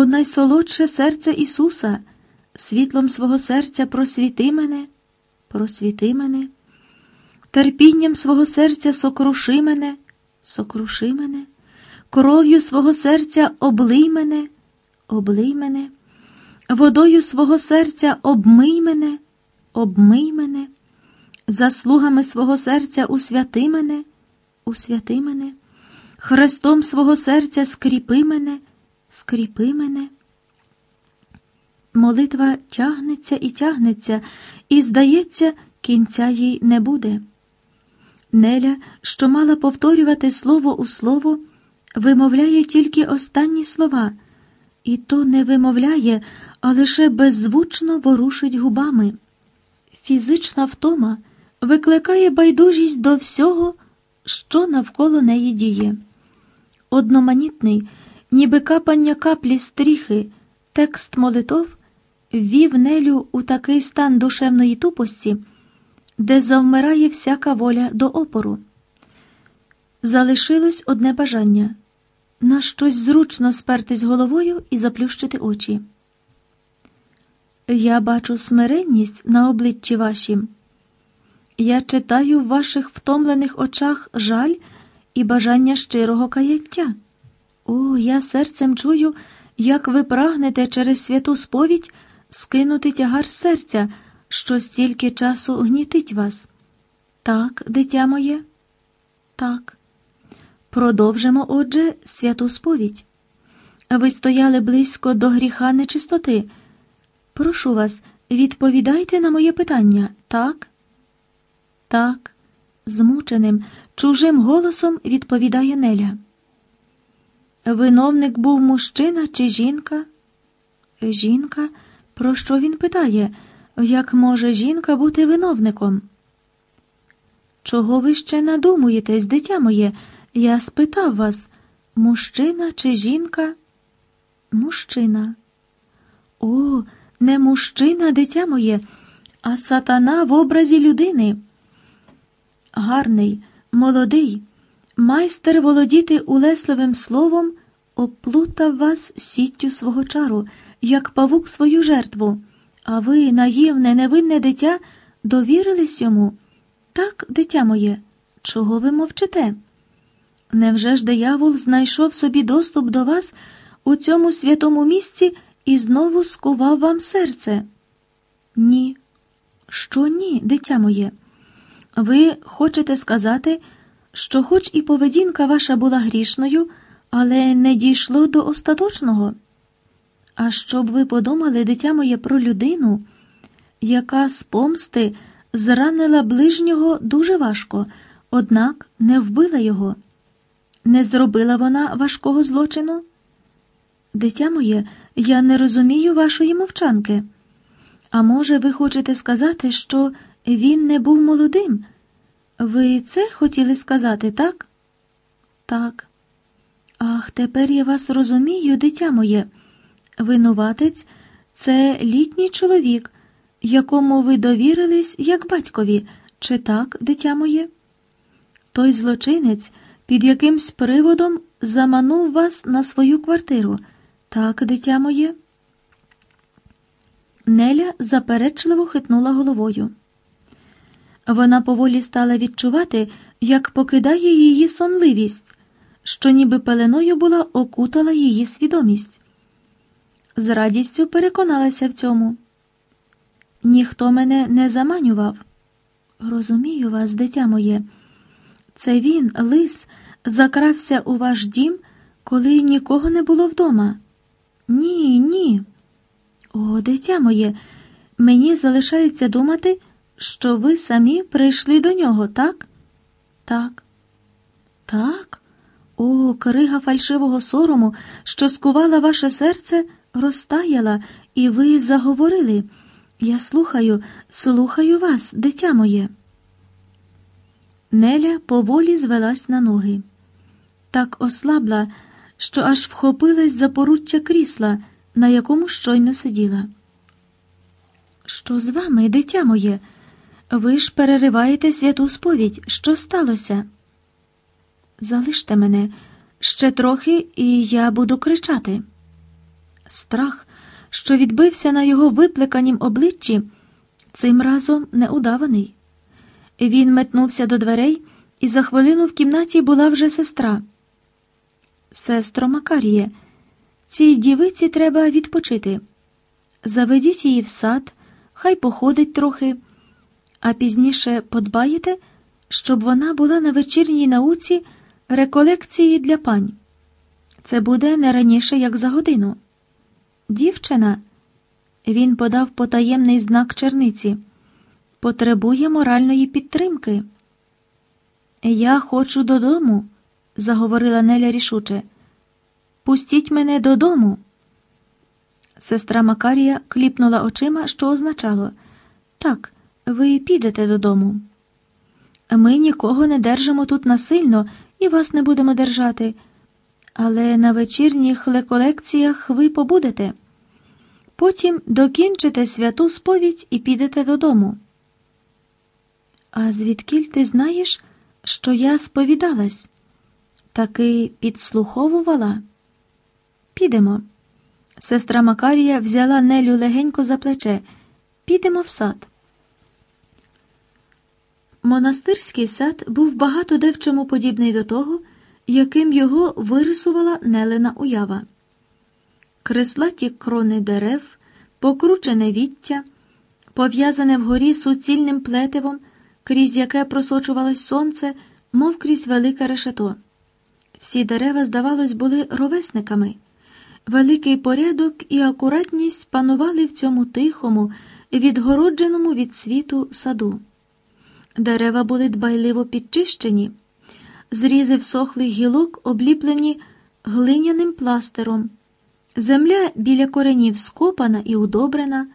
о найсолодше серце Ісуса, світлом свого серця просвіти мене, просвіти мене, терпінням свого серця сокруши мене, сокруши мене, кров'ю свого серця облий мене, облий мене, водою свого серця обмий мене, обмий мене, заслугами свого серця усвяти мене, усвяти мене, хрестом свого серця скріпи мене, скріпи мене. Молитва тягнеться і тягнеться, і, здається, кінця їй не буде. Неля, що мала повторювати слово у слово, вимовляє тільки останні слова, і то не вимовляє, а лише беззвучно ворушить губами. Фізична втома викликає байдужість до всього, що навколо неї діє. Одноманітний, ніби капання каплі стріхи, текст молитов ввів Нелю у такий стан душевної тупості, де завмирає всяка воля до опору. Залишилось одне бажання на щось зручно спертись головою і заплющити очі. Я бачу смиренність на обличчі вашім. Я читаю в ваших втомлених очах жаль і бажання щирого каяття. О, я серцем чую, як ви прагнете через святу сповідь скинути тягар серця, що стільки часу гнітить вас. Так, дитя моє? Так. Продовжимо, отже, святу сповідь. Ви стояли близько до гріха нечистоти. Прошу вас, відповідайте на моє питання, так? Так, змученим, чужим голосом відповідає Неля. Виновник був мужчина чи жінка? Жінка, про що він питає? Як може жінка бути виновником? Чого ви ще надумуєтесь, дитя моє? Я спитав вас, мужчина чи жінка? Мужчина. О, не мужчина, дитя моє, а сатана в образі людини. Гарний, молодий, майстер володіти улесливим словом, оплутав вас сіттю свого чару, як павук свою жертву, а ви, наївне, невинне дитя, довірились йому. Так, дитя моє, чого ви мовчите? Невже ж диявол знайшов собі доступ до вас у цьому святому місці і знову скував вам серце? Ні. Що ні, дитя моє? Ви хочете сказати, що хоч і поведінка ваша була грішною, але не дійшло до остаточного? А щоб ви подумали, дитя моє, про людину, яка з помсти зранила ближнього дуже важко, однак не вбила його. Не зробила вона важкого злочину? Дитя моє, я не розумію вашої мовчанки. А може, ви хочете сказати, що він не був молодим? Ви це хотіли сказати, так? Так. Ах, тепер я вас розумію, дитя моє. Винуватець це літній чоловік, якому ви довірились як батькові, чи так, дитя моє? Той злочинець під якимсь приводом заманув вас на свою квартиру. Так, дитя моє? Неля заперечливо хитнула головою. Вона поволі стала відчувати, як покидає її сонливість, що ніби пеленою була окутала її свідомість. З радістю переконалася в цьому. Ніхто мене не заманював. Розумію вас, дитя моє. Це він, лис, закрався у ваш дім, коли нікого не було вдома. Ні, ні. О, дитя моє, мені залишається думати, що ви самі прийшли до нього, так? Так. Так? О, крига фальшивого сорому, що скувала ваше серце, розтаяла, і ви заговорили. Я слухаю, слухаю вас, дитя моє. Неля поволі звелась на ноги. Так ослабла, що аж вхопилась за поруччя крісла, на якому щойно сиділа. Що з вами, дитя моє? Ви ж перериваєте святу сповідь. Що сталося? Залиште мене ще трохи, і я буду кричати. Страх, що відбився на його виплеканім обличчі, цим разом неудаваний. Він метнувся до дверей, і за хвилину в кімнаті була вже сестра. Сестро Макаріє, цій дівиці треба відпочити. Заведіть її в сад, хай походить трохи, а пізніше подбаєте, щоб вона була на вечірній науці реколекції для пань. Це буде не раніше, як за годину. Дівчина, він подав потаємний знак черниці, потребує моральної підтримки. Я хочу додому, заговорила Неля рішуче. Пустіть мене додому. Сестра Макарія кліпнула очима, що означало так, ви підете додому. Ми нікого не держимо тут насильно і вас не будемо держати, але на вечірніх леколекціях ви побудете. Потім докінчите святу сповідь і підете додому. А звідкіль ти знаєш, що я сповідалась? Таки підслуховувала? Підемо. Сестра Макарія взяла Нелю легенько за плече. Підемо в сад. Монастирський сад був багато де подібний до того, яким його вирисувала Нелена уява. Креслаті крони дерев, покручене віття, пов'язане вгорі суцільним плетивом, крізь яке просочувалось сонце, мов крізь велике решето. Всі дерева, здавалось, були ровесниками. Великий порядок і акуратність панували в цьому тихому, відгородженому від світу саду. Дерева були дбайливо підчищені, зрізи всохлих гілок обліплені глиняним пластером. Земля біля коренів скопана і удобрена,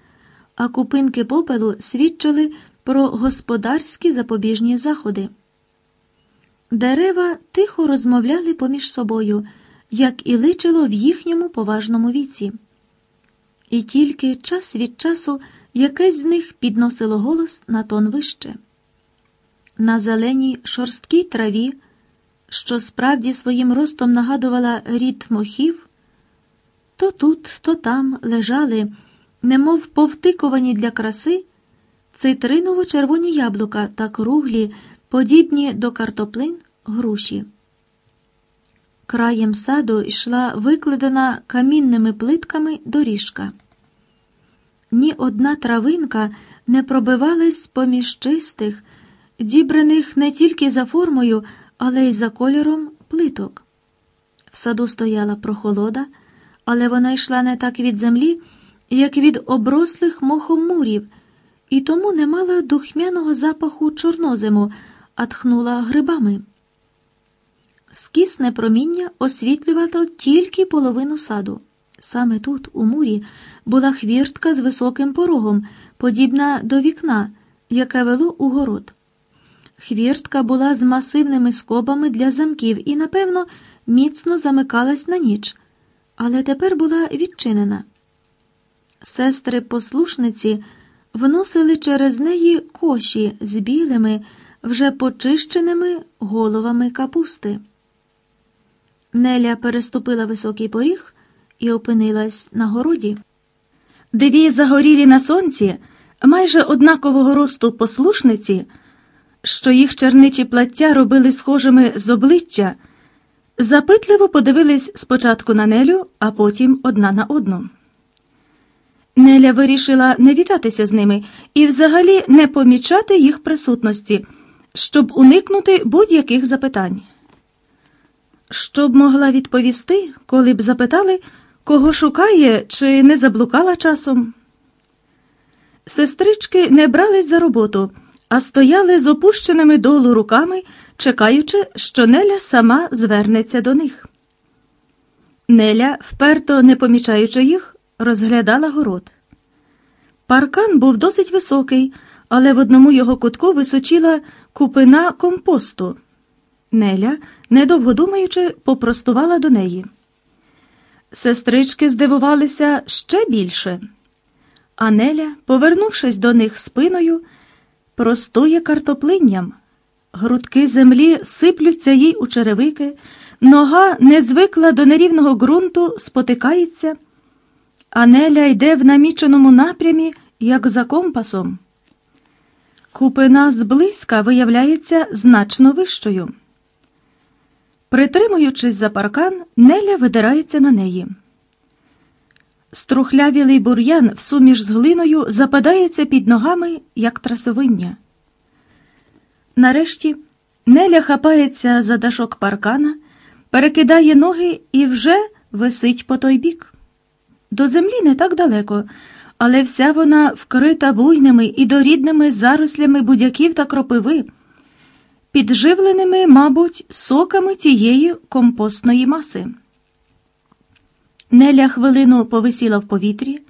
а купинки попелу свідчили про господарські запобіжні заходи. Дерева тихо розмовляли поміж собою, як і личило в їхньому поважному віці. І тільки час від часу якесь з них підносило голос на тон вище. На зеленій шорсткій траві, що справді своїм ростом нагадувала рід мохів, то тут, то там лежали, немов повтикувані для краси, цитриново червоні яблука та круглі, подібні до картоплин груші. Краєм саду йшла викладена камінними плитками доріжка. Ні одна травинка не пробивалась поміж чистих, дібраних не тільки за формою, але й за кольором плиток. В саду стояла прохолода, але вона йшла не так від землі, як від оброслих мохом мурів, і тому не мала духмяного запаху чорнозиму, а тхнула грибами. Скісне проміння освітлювало тільки половину саду. Саме тут, у мурі, була хвіртка з високим порогом, подібна до вікна, яке вело у город. Хвіртка була з масивними скобами для замків і, напевно, міцно замикалась на ніч, але тепер була відчинена. Сестри послушниці вносили через неї коші з білими, вже почищеними головами капусти. Неля переступила високий поріг і опинилась на городі. Дві загорілі на сонці, майже однакового росту послушниці, що їх черничі плаття робили схожими з обличчя, запитливо подивились спочатку на Нелю, а потім одна на одну. Неля вирішила не вітатися з ними і взагалі не помічати їх присутності, щоб уникнути будь-яких запитань. Щоб могла відповісти, коли б запитали, кого шукає, чи не заблукала часом. Сестрички не брались за роботу, а стояли з опущеними долу руками, чекаючи, що Неля сама звернеться до них. Неля, вперто не помічаючи їх, розглядала город. Паркан був досить високий, але в одному його кутку височила купина компосту. Неля, недовго думаючи, попростувала до неї. Сестрички здивувалися ще більше. А Неля, повернувшись до них спиною, простує картоплинням. Грудки землі сиплються їй у черевики, нога не звикла до нерівного ґрунту, спотикається. а Неля йде в наміченому напрямі, як за компасом. Купина зблизька виявляється значно вищою. Притримуючись за паркан, Неля видирається на неї. Струхлявілий бур'ян в суміш з глиною западається під ногами, як трасовиння. Нарешті Неля хапається за дашок паркана, перекидає ноги і вже висить по той бік. До землі не так далеко, але вся вона вкрита буйними і дорідними зарослями будяків та кропиви, підживленими, мабуть, соками тієї компостної маси. Неля хвилину повисіла в повітрі,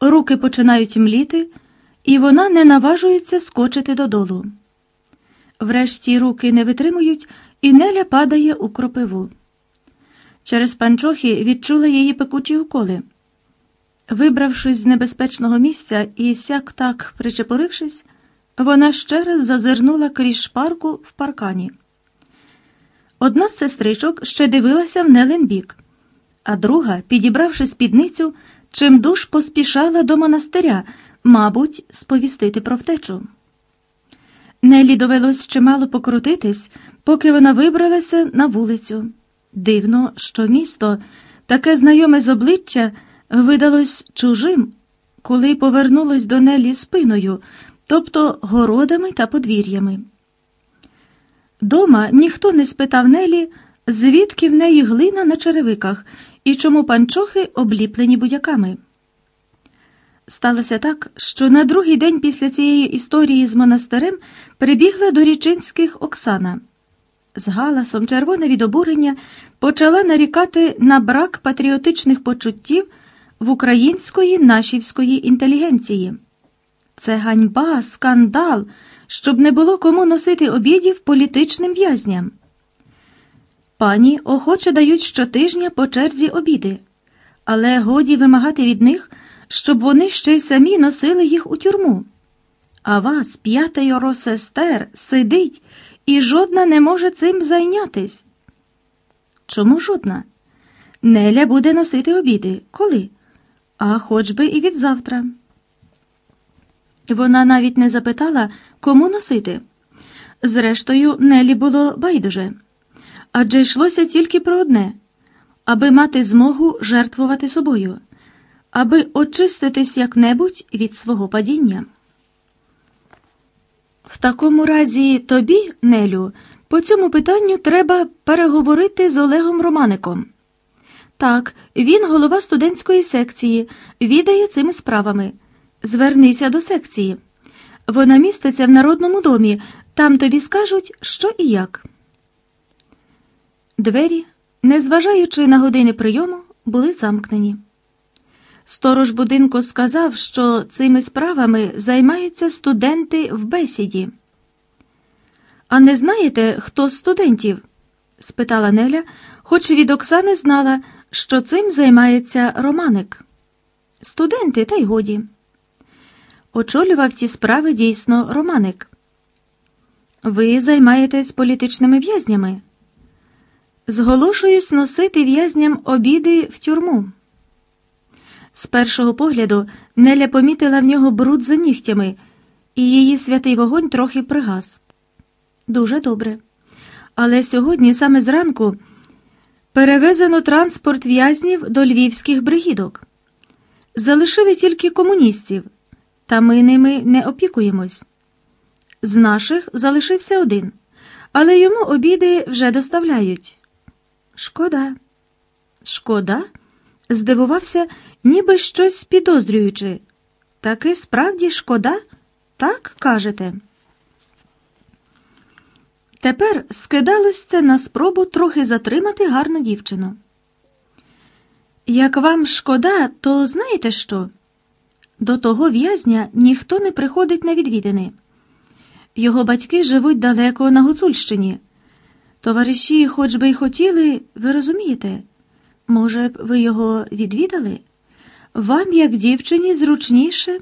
руки починають мліти, і вона не наважується скочити додолу. Врешті руки не витримують, і Неля падає у кропиву. Через панчохи відчула її пекучі уколи. Вибравшись з небезпечного місця і сяк так причепорившись, вона ще раз зазирнула крізь шпарку в паркані. Одна з сестричок ще дивилася в Нелен бік, а друга, підібравши спідницю, чимдуж поспішала до монастиря, мабуть, сповістити про втечу. Нелі довелось чимало покрутитись, поки вона вибралася на вулицю. Дивно, що місто, таке знайоме з обличчя, видалось чужим, коли повернулось до Нелі спиною, тобто городами та подвір'ями. Дома ніхто не спитав Нелі, звідки в неї глина на черевиках і чому панчохи обліплені будяками. Сталося так, що на другий день після цієї історії з монастирем прибігла до річинських Оксана. З галасом червоне від обурення почала нарікати на брак патріотичних почуттів в української нашівської інтелігенції. Це ганьба, скандал, щоб не було кому носити обідів політичним в'язням. Пані охоче дають щотижня по черзі обіди, але годі вимагати від них, щоб вони ще й самі носили їх у тюрму. А вас, п'ятеро сестер, сидить, і жодна не може цим зайнятись. Чому жодна? Неля буде носити обіди. Коли? А хоч би і від завтра. Вона навіть не запитала, кому носити. Зрештою, Нелі було байдуже адже йшлося тільки про одне аби мати змогу жертвувати собою, аби очиститись як-небудь від свого падіння. В такому разі тобі, Нелю, по цьому питанню треба переговорити з Олегом Романиком. Так, він голова студентської секції, відає цими справами. Звернися до секції. Вона міститься в Народному домі, там тобі скажуть, що і як. Двері, незважаючи на години прийому, були замкнені. Сторож будинку сказав, що цими справами займаються студенти в бесіді. А не знаєте, хто з студентів? спитала Неля, хоч від Оксани знала, що цим займається Романик. Студенти, та й годі. Очолював ці справи дійсно Романик. Ви займаєтесь політичними в'язнями. Зголошуюсь носити в'язням обіди в тюрму. З першого погляду Неля помітила в нього бруд за нігтями, і її святий вогонь трохи пригас. Дуже добре. Але сьогодні, саме зранку, перевезено транспорт в'язнів до львівських бригідок. Залишили тільки комуністів, та ми ними не опікуємось. З наших залишився один, але йому обіди вже доставляють. Шкода, шкода? здивувався, ніби щось підозрюючи. Таки справді шкода? Так кажете. Тепер скидалось це на спробу трохи затримати гарну дівчину. Як вам шкода, то знаєте що? До того в'язня ніхто не приходить на відвідини. Його батьки живуть далеко на Гуцульщині. Товариші, хоч би й хотіли, ви розумієте, може б, ви його відвідали? Вам, як дівчині, зручніше?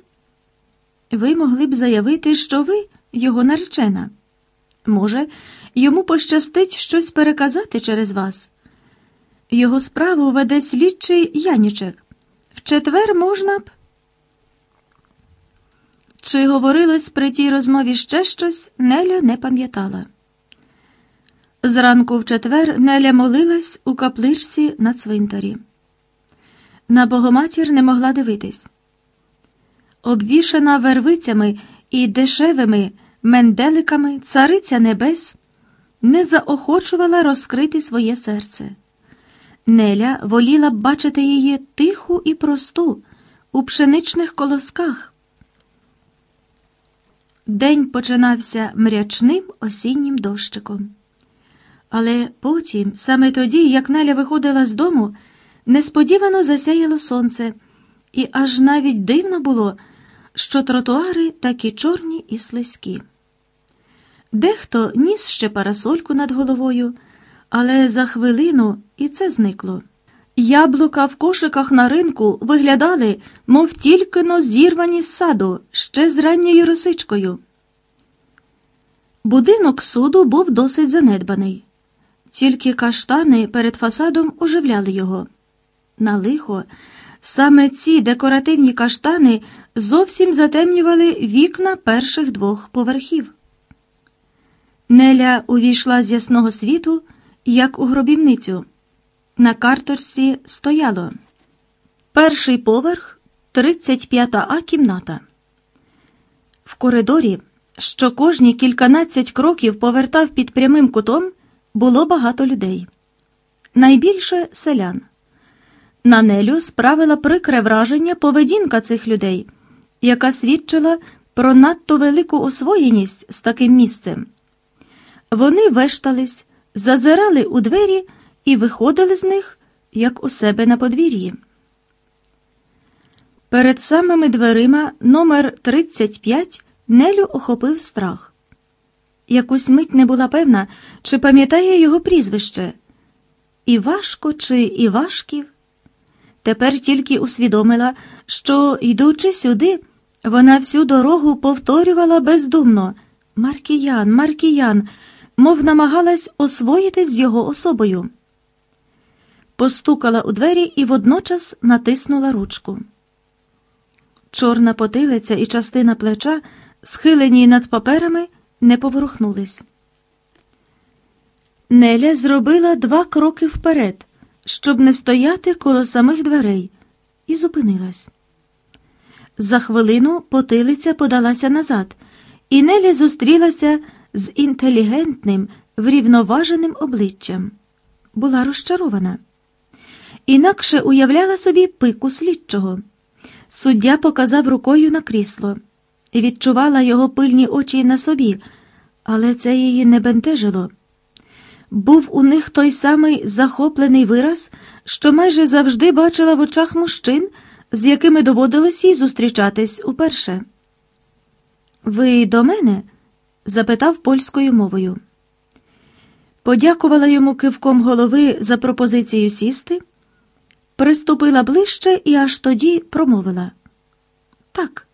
Ви могли б заявити, що ви його наречена. Може, йому пощастить щось переказати через вас. Його справу веде слідчий Янічек. В четвер можна б. Чи говорилось при тій розмові ще щось, Неля не пам'ятала. Зранку в четвер Неля молилась у капличці на цвинтарі. На Богоматір не могла дивитись. Обвішана вервицями і дешевими менделиками цариця небес не заохочувала розкрити своє серце. Неля воліла б бачити її тиху і просту у пшеничних колосках. День починався мрячним осіннім дощиком. Але потім, саме тоді, як Неля виходила з дому, несподівано засяяло сонце, і аж навіть дивно було, що тротуари такі чорні і слизькі. Дехто ніс ще парасольку над головою, але за хвилину і це зникло. Яблука в кошиках на ринку виглядали, мов тільки но зірвані з саду, ще з ранньою росичкою. Будинок суду був досить занедбаний, тільки каштани перед фасадом оживляли його. На лихо, саме ці декоративні каштани зовсім затемнювали вікна перших двох поверхів. Неля увійшла з ясного світу, як у гробівницю. На карторці стояло перший поверх, 35 А кімната. В коридорі, що кожні кільканадцять кроків повертав під прямим кутом, було багато людей. Найбільше селян. На Нелю справила прикре враження поведінка цих людей, яка свідчила про надто велику освоєність з таким місцем. Вони вештались, зазирали у двері і виходили з них, як у себе на подвір'ї. Перед самими дверима номер 35 Нелю охопив страх. Якусь мить не була певна, чи пам'ятає його прізвище Івашко чи Івашків. Тепер тільки усвідомила, що, йдучи сюди, вона всю дорогу повторювала бездумно Маркіян, Маркіян, мов намагалась освоїтись з його особою. Постукала у двері і водночас натиснула ручку. Чорна потилиця і частина плеча, схилені над паперами, не поворухнулись. Неля зробила два кроки вперед, щоб не стояти коло самих дверей, і зупинилась. За хвилину потилиця подалася назад, і Неля зустрілася з інтелігентним, врівноваженим обличчям. Була розчарована. Інакше уявляла собі пику слідчого. Суддя показав рукою на крісло і відчувала його пильні очі на собі, але це її не бентежило. Був у них той самий захоплений вираз, що майже завжди бачила в очах мужчин, з якими доводилось їй зустрічатись уперше. Ви до мене? запитав польською мовою. Подякувала йому кивком голови за пропозицію сісти, приступила ближче і аж тоді промовила. Так,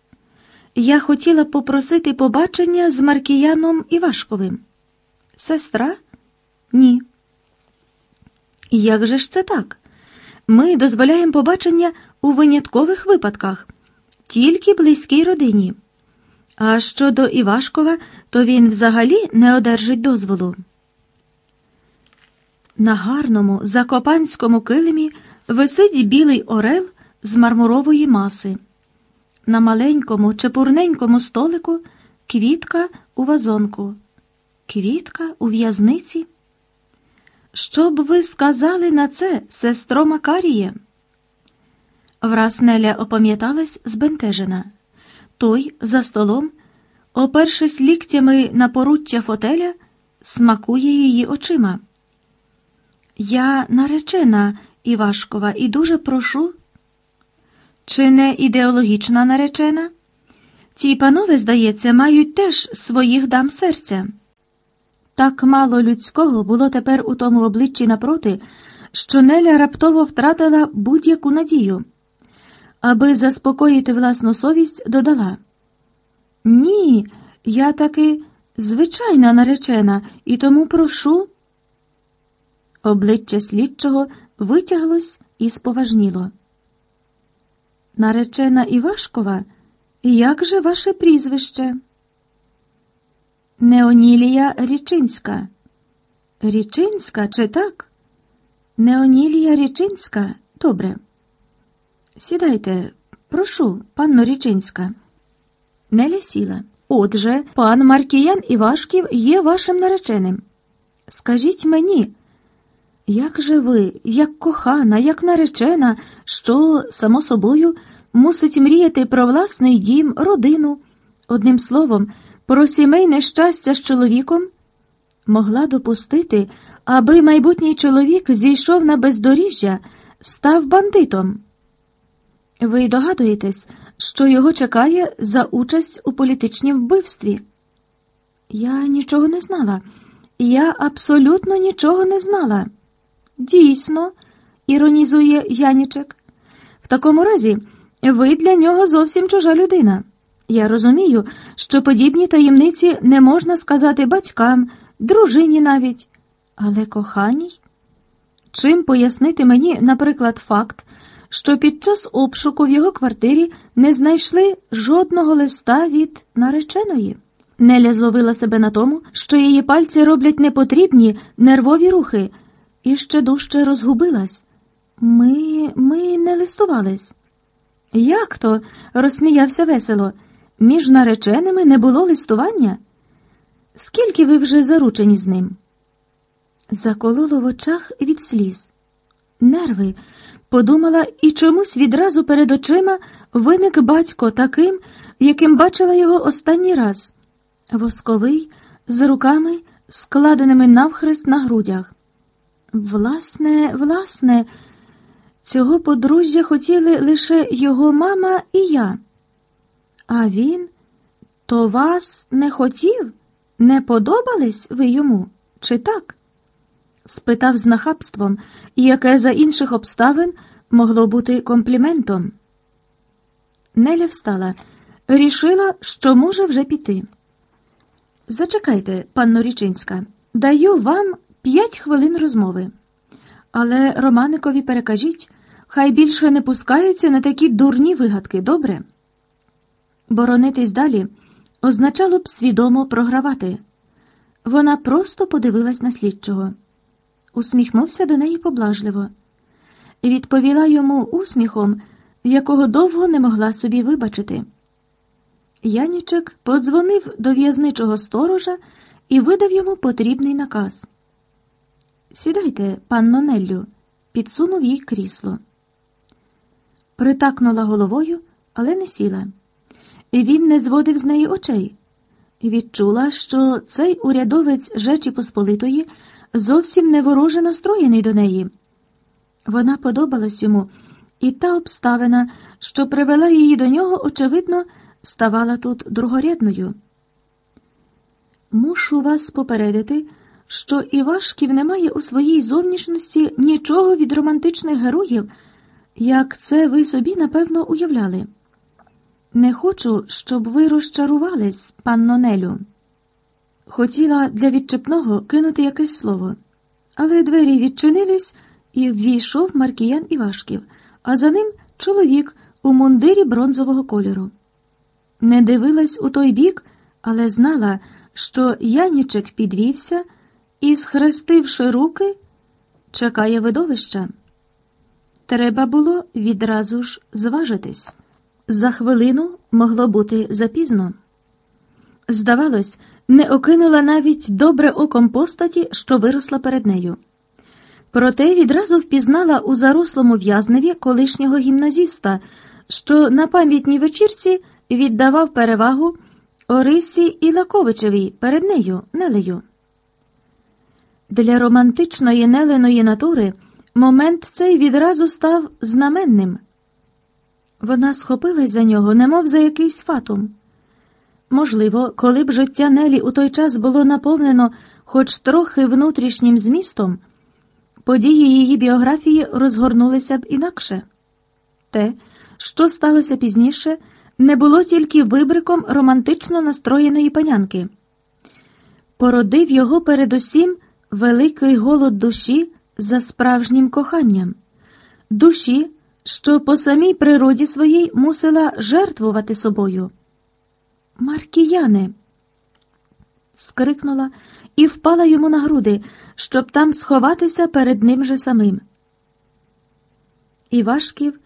я хотіла попросити побачення з Маркіяном Івашковим. Сестра? Ні. Як же ж це так? Ми дозволяємо побачення у виняткових випадках, тільки близькій родині. А щодо Івашкова, то він взагалі не одержить дозволу. На гарному закопанському килимі висить білий орел з мармурової маси. На маленькому чепурненькому столику квітка у вазонку, квітка у в'язниці. Що б ви сказали на це, сестро Макаріє? Враз Неля опам'яталась збентежена. Той за столом, опершись ліктями на поруття фотеля, смакує її очима. Я наречена Івашкова і дуже прошу. Чи не ідеологічна наречена? Ті панове, здається, мають теж своїх дам серця. Так мало людського було тепер у тому обличчі напроти, що Неля раптово втратила будь-яку надію. Аби заспокоїти власну совість, додала Ні, я таки звичайна наречена, і тому прошу. Обличчя слідчого витяглось і споважніло. Наречена Івашкова, як же ваше прізвище? Неонілія Річинська. Річинська, чи так? Неонілія Річинська. Добре. Сідайте, прошу, панно Річинська. Неля сіла. Отже, пан Маркіян Івашків є вашим нареченим. Скажіть мені, як же ви, як кохана, як наречена, що, само собою, мусить мріяти про власний дім, родину, одним словом, про сімейне щастя з чоловіком? Могла допустити, аби майбутній чоловік зійшов на бездоріжжя, став бандитом. Ви догадуєтесь, що його чекає за участь у політичнім вбивстві? Я нічого не знала. Я абсолютно нічого не знала. Дійсно, іронізує Янічек. В такому разі, ви для нього зовсім чужа людина. Я розумію, що подібні таємниці не можна сказати батькам, дружині навіть, але коханій? Чим пояснити мені, наприклад, факт, що під час обшуку в його квартирі не знайшли жодного листа від нареченої? Неля зловила себе на тому, що її пальці роблять непотрібні нервові рухи, і ще дужче розгубилась. Ми ми не листувались. Як то? розсміявся весело. Між нареченими не було листування? Скільки ви вже заручені з ним? Закололо в очах від сліз. Нерви, подумала, і чомусь відразу перед очима виник батько таким, яким бачила його останній раз восковий, з руками, складеними навхрест на грудях. Власне, власне, цього подружжя хотіли лише його мама і я. А він то вас не хотів? Не подобались ви йому, чи так? спитав з нахабством, яке за інших обставин могло бути компліментом. Неля встала, рішила, що може вже піти. Зачекайте, панно Річинська, даю вам п'ять хвилин розмови. Але Романикові перекажіть, хай більше не пускається на такі дурні вигадки, добре? Боронитись далі означало б свідомо програвати. Вона просто подивилась на слідчого, усміхнувся до неї поблажливо відповіла йому усміхом, якого довго не могла собі вибачити. Янічек подзвонив до в'язничого сторожа і видав йому потрібний наказ. Сідайте, панно Неллю, підсунув їй крісло. Притакнула головою, але не сіла. І Він не зводив з неї очей відчула, що цей урядовець Жечі Посполитої зовсім не вороже настроєний до неї. Вона подобалась йому, і та обставина, що привела її до нього, очевидно, ставала тут другорядною. Мушу вас попередити, що Івашків не має у своїй зовнішності нічого від романтичних героїв, як це ви собі напевно уявляли. Не хочу, щоб ви розчарувались, панно Нелю. Хотіла для відчепного кинути якесь слово, але двері відчинились і ввійшов Маркіян Івашків, а за ним чоловік у мундирі бронзового кольору. Не дивилась у той бік, але знала, що Янічек підвівся і, схрестивши руки, чекає видовища. Треба було відразу ж зважитись. За хвилину могло бути запізно. Здавалось, не окинула навіть добре оком постаті, що виросла перед нею. Проте відразу впізнала у зарослому в'язневі колишнього гімназіста, що на пам'ятній вечірці віддавав перевагу Орисі Ілаковичевій перед нею, Нелею. Для романтичної неленої натури момент цей відразу став знаменним. Вона схопилась за нього, немов за якийсь фатум. Можливо, коли б життя Нелі у той час було наповнено хоч трохи внутрішнім змістом, події її біографії розгорнулися б інакше. Те, що сталося пізніше, не було тільки вибриком романтично настроєної панянки. Породив його передусім великий голод душі за справжнім коханням, душі, що по самій природі своїй мусила жертвувати собою. Маркіяне. скрикнула і впала йому на груди, щоб там сховатися перед ним же самим. Івашків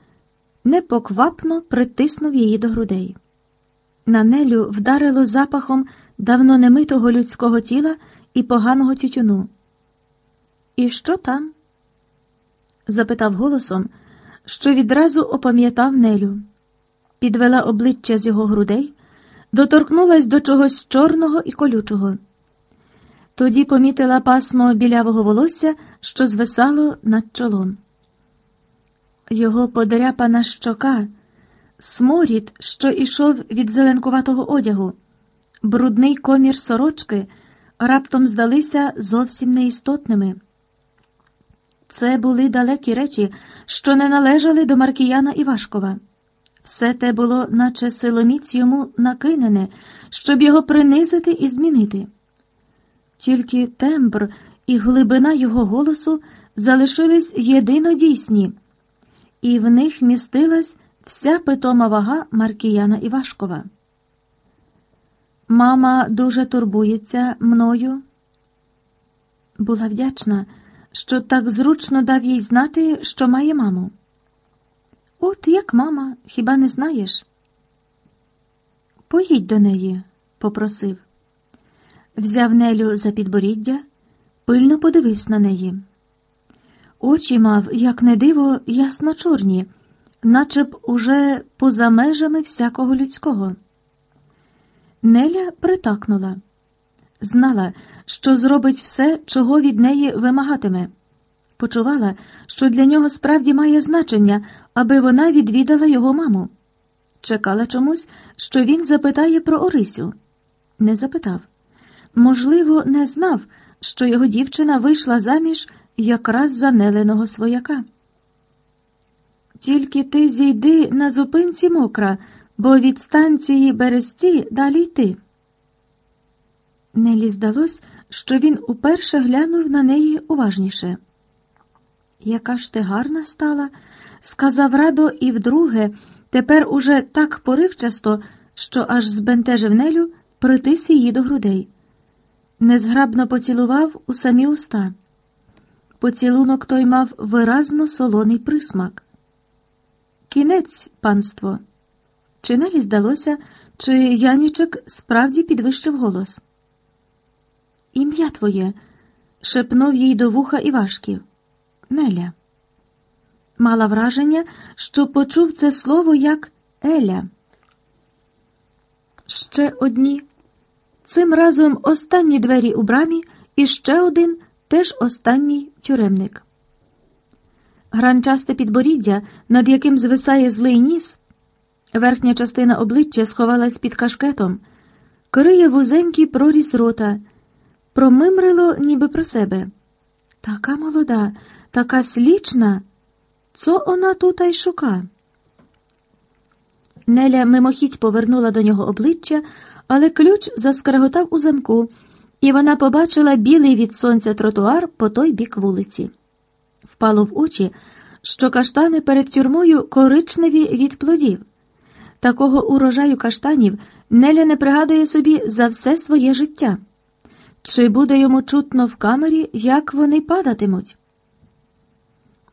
непоквапно притиснув її до грудей. На нелю вдарило запахом давно немитого людського тіла і поганого тютюну. І що там? запитав голосом, що відразу опам'ятав Нелю, підвела обличчя з його грудей, доторкнулась до чогось чорного і колючого. Тоді помітила пасмо білявого волосся, що звисало над чолом. Його подряпана щока, сморід, що ішов від зеленкуватого одягу, брудний комір сорочки раптом здалися зовсім неістотними. Це були далекі речі, що не належали до Маркіяна Івашкова. Все те було, наче силоміць йому накинене, щоб його принизити і змінити. Тільки тембр і глибина його голосу залишились єдино дійсні, і в них містилась вся питома вага Маркіяна Івашкова. Мама дуже турбується мною. Була вдячна що так зручно дав їй знати, що має маму. От як мама, хіба не знаєш? Поїдь до неї, попросив. Взяв Нелю за підборіддя, пильно подивився на неї. Очі мав, як не диво, ясно чорні, наче б уже поза межами всякого людського. Неля притакнула знала, що зробить все, чого від неї вимагатиме. Почувала, що для нього справді має значення, аби вона відвідала його маму. Чекала чомусь, що він запитає про Орисю. Не запитав. Можливо, не знав, що його дівчина вийшла заміж якраз за неленого свояка. Тільки ти зійди на зупинці мокра, бо від станції Бересті далі йти. Нелі здалось, що він уперше глянув на неї уважніше. Яка ж ти гарна стала, сказав радо і вдруге, тепер уже так поривчасто, що аж збентежив Нелю, притис її до грудей. Незграбно поцілував у самі уста. Поцілунок той мав виразно солоний присмак. Кінець, панство. Чи Нелі здалося, чи Янічек справді підвищив голос? Ім'я твоє, шепнув їй до вуха Івашків. Неля. Мала враження, що почув це слово як Еля. Ще одні. Цим разом останні двері у брамі і ще один теж останній тюремник. Гранчасте підборіддя, над яким звисає злий ніс, верхня частина обличчя сховалась під кашкетом, криє вузенький проріз рота промимрило ніби про себе. Така молода, така слічна. Цо вона тута й шука? Неля мимохідь повернула до нього обличчя, але ключ заскреготав у замку, і вона побачила білий від сонця тротуар по той бік вулиці. Впало в очі, що каштани перед тюрмою коричневі від плодів. Такого урожаю каштанів Неля не пригадує собі за все своє життя. Чи буде йому чутно в камері, як вони падатимуть?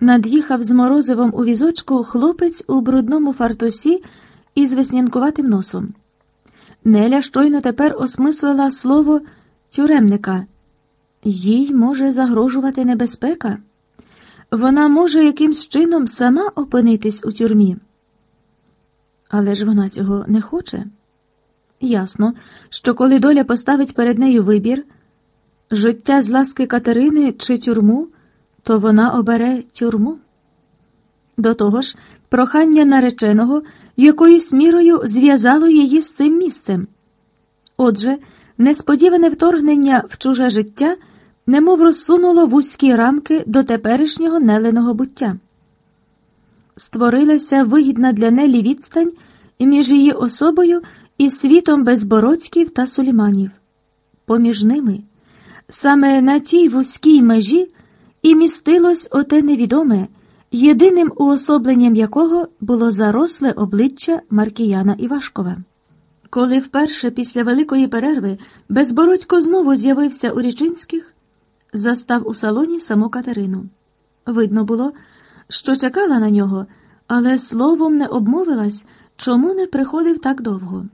Над'їхав з морозивом у візочку хлопець у брудному фартусі із веснянкуватим носом. Неля щойно тепер осмислила слово тюремника. Їй може загрожувати небезпека. Вона може якимсь чином сама опинитись у тюрмі. Але ж вона цього не хоче. Ясно, що коли доля поставить перед нею вибір життя з ласки Катерини чи тюрму, то вона обере тюрму. До того ж, прохання нареченого якоюсь мірою зв'язало її з цим місцем. Отже, несподіване вторгнення в чуже життя немов розсунуло вузькі рамки до теперішнього неленого буття. Створилася вигідна для Нелі відстань між її особою і світом безбородьків та суліманів. Поміж ними Саме на тій вузькій межі і містилось оте невідоме, єдиним уособленням якого було заросле обличчя Маркіяна Івашкова. Коли вперше після великої перерви безбородько знову з'явився у Річинських, застав у салоні саму Катерину. Видно було, що чекала на нього, але словом не обмовилась, чому не приходив так довго.